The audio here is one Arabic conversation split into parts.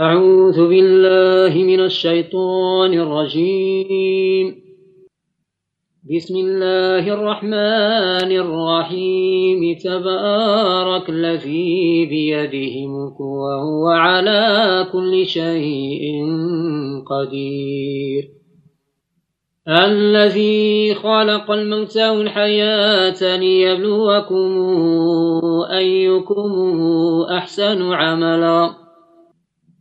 أعوذ بالله من الشيطان الرجيم. بسم الله الرحمن الرحيم. تبارك الذي بيده ملك وهو على كل شيء قدير. الذي خلق الموت والحياة ليبلوكم أيكم أحسن عملا.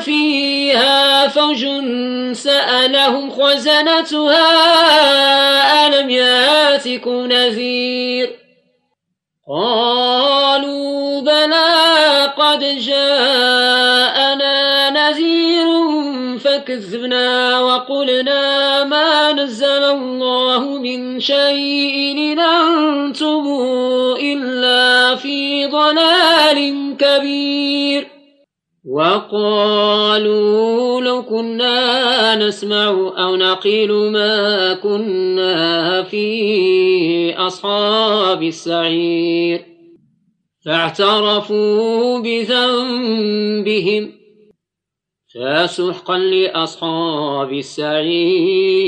فيها فوج سألهم خزنتها ألم ياتكم نذير؟ قالوا بلى قد جاءنا نذير فكذبنا وقلنا ما نزل الله من شيء إن أنتم إلا في ضلال كبير. وقالوا لو كنا نسمع أو نقيل ما كنا في أصحاب السعير. فاعترفوا بذنبهم فسحقا لأصحاب السعير.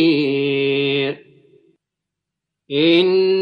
إن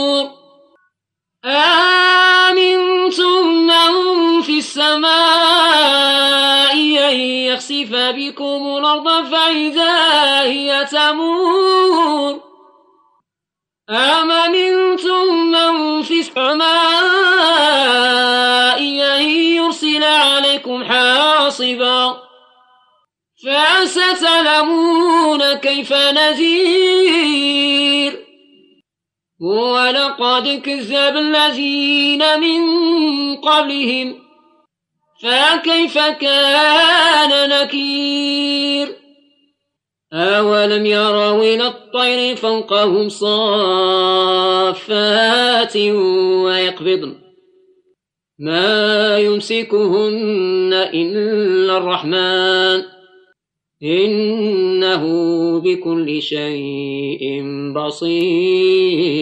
يخسف بكم الأرض فإذا هي تمور أم أمنتم من في السماء أن يرسل عليكم حاصبا فستعلمون كيف نذير ولقد كذب الذين من قبلهم فكيف كان نكير؟ أولم يروا إلى الطير فوقهم صافات ويقبضن ما يمسكهن إلا الرحمن إنه بكل شيء بصير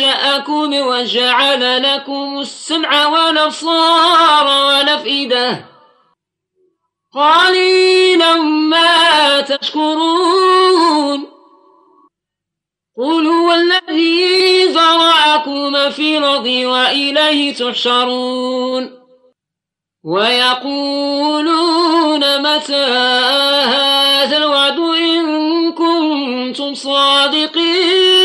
أنشأكم وجعل لكم السمع والأبصار والأفئدة. قليلا ما تشكرون. قل هو الذي ذرأكم في الأرض وإليه تحشرون. ويقولون متى هذا الوعد إن كنتم صادقين؟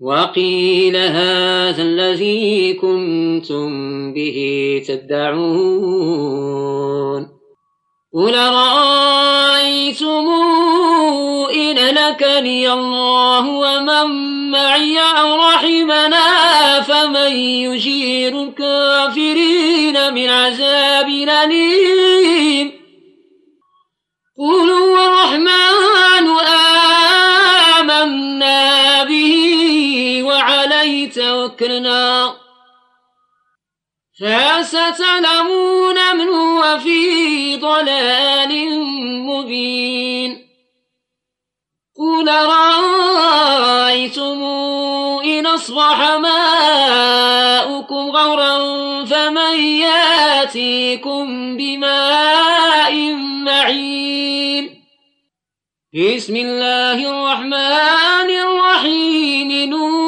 وقيل هذا الذي كنتم به تدعون. قل رأيتم إن لكني الله ومن معي أو رحمنا فمن يجير الكافرين من عذاب أليم. قل توكلنا فستعلمون من هو في ضلال مبين. قل رأيتم إن أصبح ماؤكم غورا فمن يأتيكم بماء معين. بسم الله الرحمن الرحيم. نون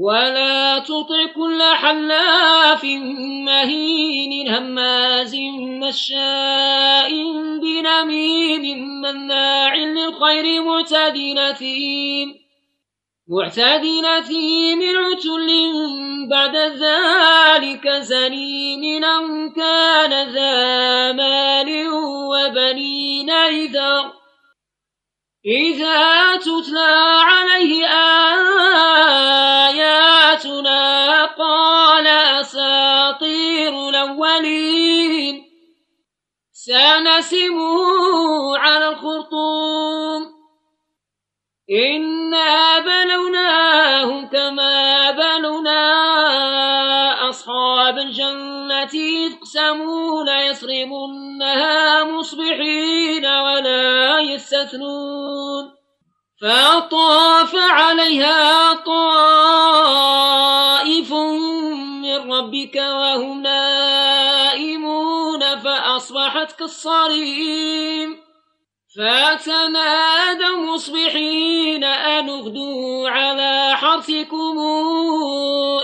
ولا تطع كل حلاف مهين هماز مشاء بنميم مناع للخير معتد نثيم معتد نثيم عتل بعد ذلك زنيم أم كان ذا مال وبنين إذا إذا تتلى عليه آياتنا الأولين. سنسمه على الخرطوم. إنا بلوناهم كما بلونا أصحاب الجنة. إذ قسموا ليصرمنها مصبحين ولا يستثنون. فطاف عليها طائف من ربك وهم نائمون فأصبحت كالصريم فتنادوا مصبحين أن اغدوا على حرثكم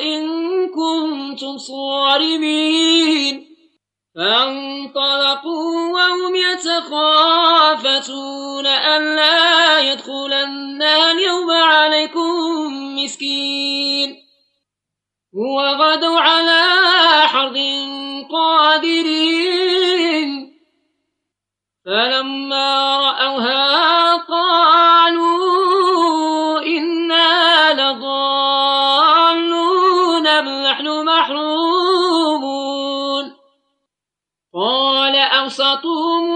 إن كنتم صارمين. فانطلقوا وهم يتخافتون ألا يدخلنها اليوم عليكم مسكين. وغدوا على حرد قادرين. فلما رأوها قالوا إنا لضالون بل نحن محرومون. قال أوسطهم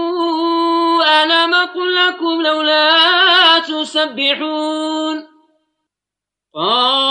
ألم أقل لكم لولا تسبحون. قال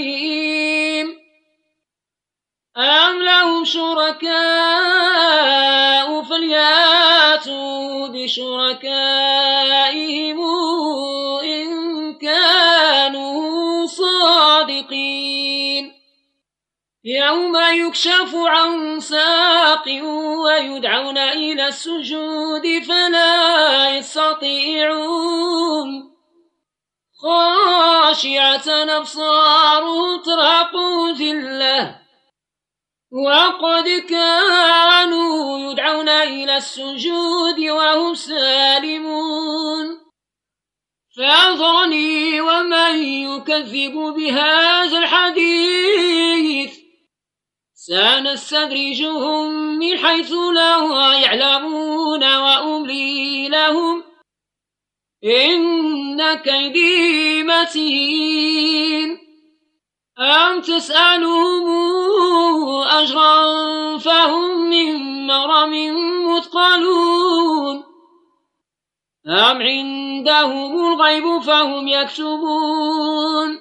زعيم أم لهم شركاء فلياتوا بشركائهم إن كانوا صادقين. يوم يكشف عن ساق ويدعون إلى السجود فلا يستطيعون. خاشعة أبصارهم ترهقهم ذلة. وقد كانوا يدعون إلى السجود وهم سالمون. فأذرني ومن يكذب بهذا الحديث سنستدرجهم من حيث لا يعلمون وأملي لهم إن كيدي متين. أم تسألهم أجرا فهم من مرم مثقلون. أم عندهم الغيب فهم يكتبون.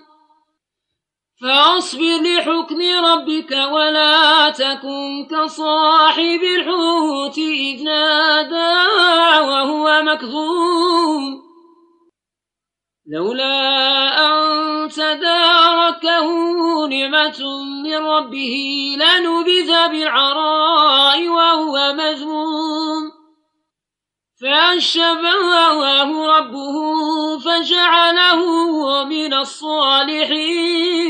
فاصبر لحكم ربك ولا تكن كصاحب الحوت إذ نادى وهو مكظوم. لولا أن تداركه نعمة من ربه لنبذ بالعراء وهو مذموم فأشبهه ربه فجعله من الصالحين.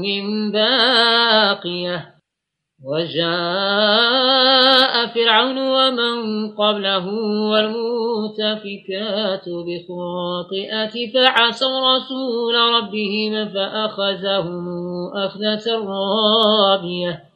من باقية. وجاء فرعون ومن قبله والمؤتفكات بخاطئة فعصوا رسول ربهم فأخذهم أخذة رابية.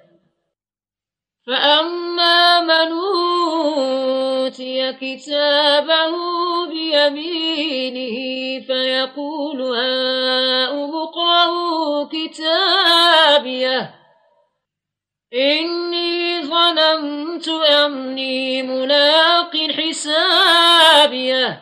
فأما من أوتي كتابه بيمينه فيقول هاؤم اقرءوا كتابيه إني ظننت أني ملاق حسابيه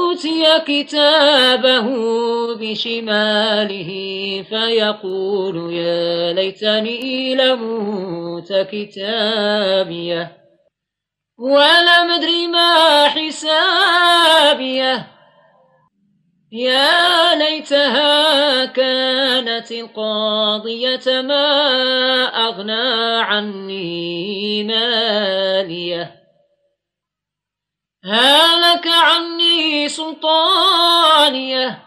أوتي كتابه بشماله فيقول يا ليتني لموت كتابيه ولم أدر ما حسابيه يا ليتها كانت القاضية ما أغنى عني ماليه هلك عني سلطانيه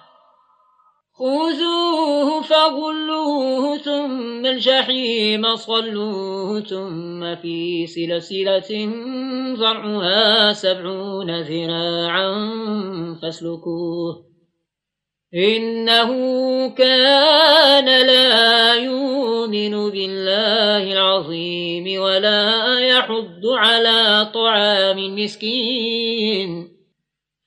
خذوه فغلوه ثم الجحيم صلوه ثم في سلسلة ضرعها سبعون ذراعا فاسلكوه. إنه كان لا يؤمن بالله العظيم ولا يحض على طعام المسكين.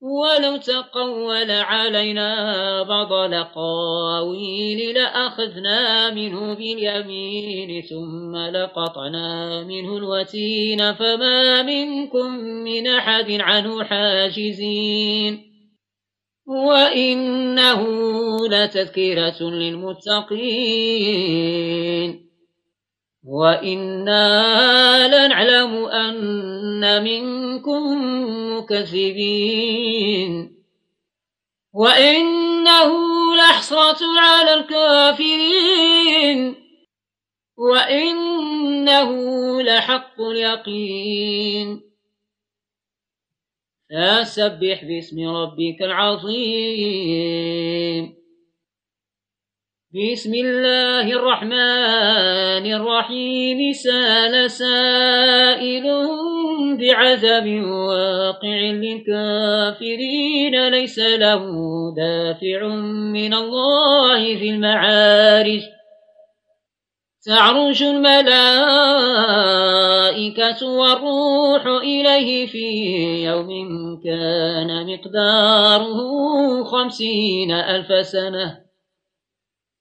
ولو تقول علينا بعض لقاويل لأخذنا منه باليمين ثم لقطنا منه الوتين فما منكم من أحد عنه حاجزين. وإنه لتذكرة للمتقين. وإنا لنعلم أن منكم مكذبين وإنه لحصرة على الكافرين وإنه لحق اليقين فسبح باسم ربك العظيم بسم الله الرحمن الرحيم. سال سائل بعذب واقع للكافرين. ليس له دافع من الله في المعارج. تعرج الملائكة والروح إليه في يوم كان مقداره خمسين ألف سنة.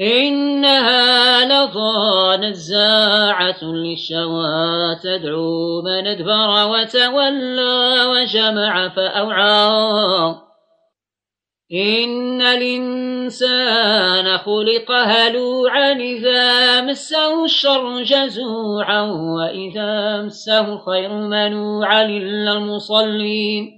إنها لظى نزاعة للشوى تدعو من ادبر وتولى وجمع فأوعى. إن الإنسان خلق هلوعا إذا مسه الشر جزوعا وإذا مسه الخير منوعا إلا المصلين.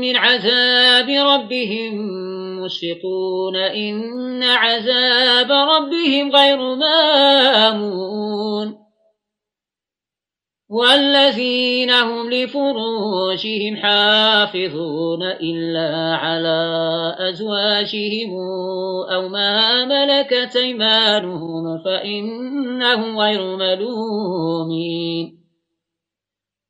من عذاب ربهم مشفقون إن عذاب ربهم غير مامون. والذين هم لفروشهم حافظون إلا على أزواجهم أو ما ملكت أيمانهم فإنهم غير ملومين.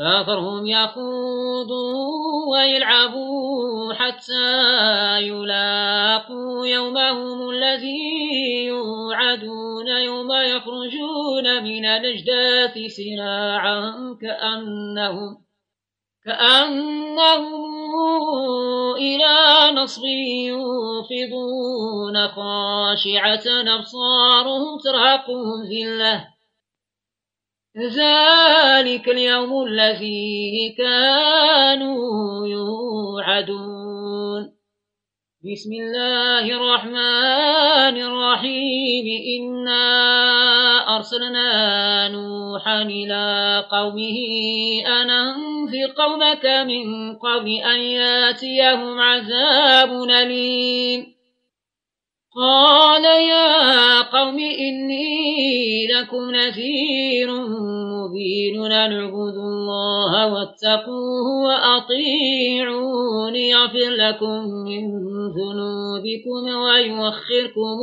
فاذرهم يخوضوا ويلعبوا حتى يلاقوا يومهم الذي يوعدون يوم يخرجون من الأجداث سراعا كأنهم كأنهم إلى نصب يوفضون خاشعة أبصارهم ترهقهم ذِلَّةٌ ذلك اليوم الذي كانوا يوعدون. بسم الله الرحمن الرحيم. إنا أرسلنا نوحا إلى قومه أن أنذر قومك من قبل أن يأتيهم عذاب أليم. قال يا قوم إني لكم نذير مبين أن اعبدوا الله واتقوه وأطيعون. يغفر لكم من ذنوبكم ويوخركم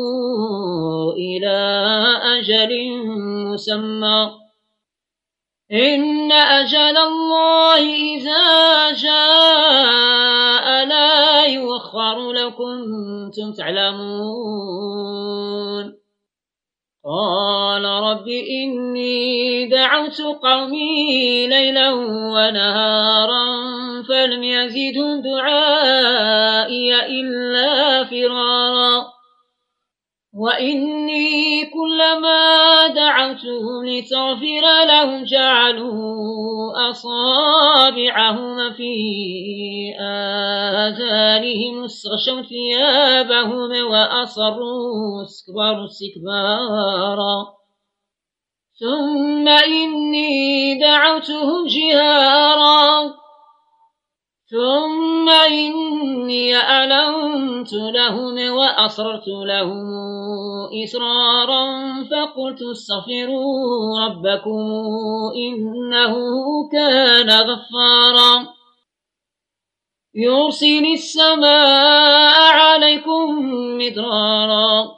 إلى أجل مسمى. إن أجل الله إذا جاء لا يوخر لكم كنتم تعلمون. قال رب إني دعوت قومي ليلا ونهارا فلم يزدهم دعائي إلا فرارا. وإني كلما دعوتهم لتغفر لهم جعلوا أصابعهم في آذانهم استغشوا ثيابهم وأصروا استكبروا استكبارا ثم إني دعوتهم جهارا. ثم إني أعلنت لهم وأصررت لهم إسرارا فقلت استغفروا ربكم إنه كان غفارا. يرسل السماء عليكم مدرارا.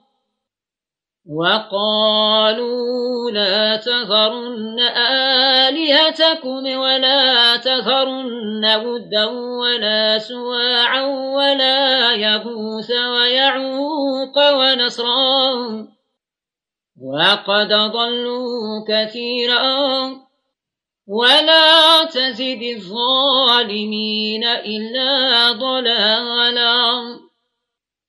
وقالوا لا تذرن آلهتكم ولا تذرن ودا ولا سواعا ولا يغوث ويعوق ونصرا وقد ضلوا كثيرا. ولا تزد الظالمين إلا ضلالا.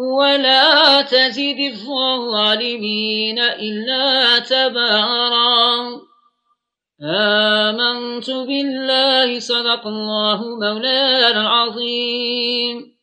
ولا تزد الظالمين إلا تبارا. آمنت بالله صدق الله مولانا العظيم.